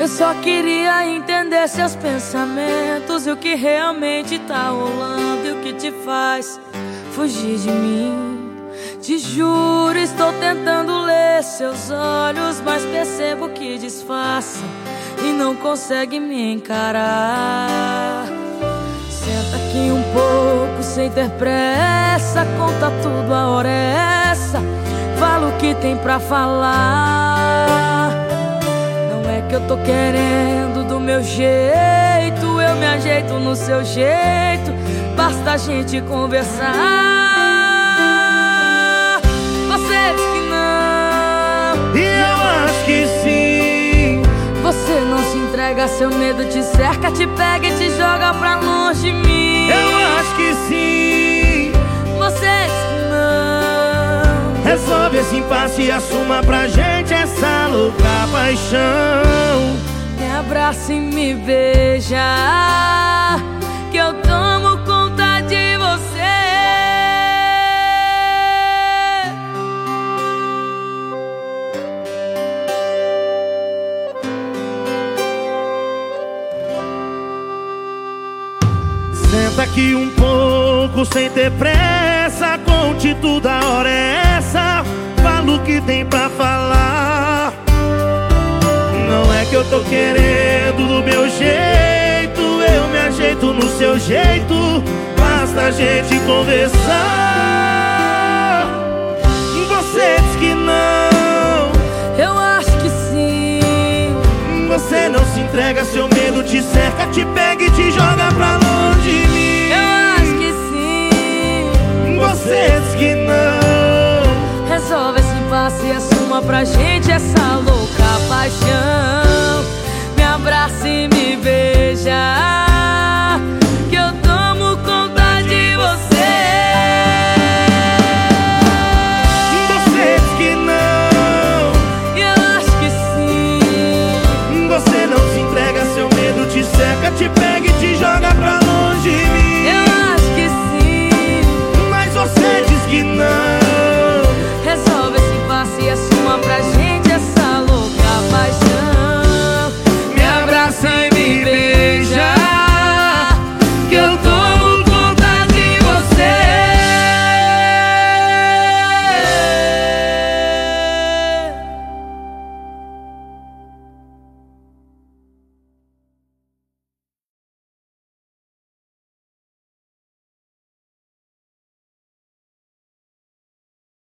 Eu só queria entender seus pensamentos e o que realmente tá rolando e o que te faz fugir de mim. Te juro, estou tentando ler seus olhos, mas percebo que disfarça e não consegue me encarar. Senta aqui um pouco sem ter pressa, conta tudo, a hora é essa. Fala o que tem pra falar eu tô querendo do meu jeito. Eu me ajeito no seu jeito. Basta a gente conversar. Você diz que não. E eu acho que sim. Você não se entrega, seu medo te cerca, te pega e te joga pra longe de mim. Eu acho que sim. Você diz que não. Resolve esse impasse e assuma pra gente essa louca paixão. Abraça e me beija, que eu tomo conta de você. Senta aqui um pouco sem ter pressa, conte tudo, a hora é essa. Fala o que tem pra falar eu tô querendo do meu jeito Eu me ajeito no seu jeito Basta a gente conversar. Você diz que não. Eu acho que sim. Você não se entrega, seu medo te cerca Te pega e te joga pra longe de mim. Eu acho que sim. Você diz que não. Resolve esse passe e assuma pra gente essa louca paixão.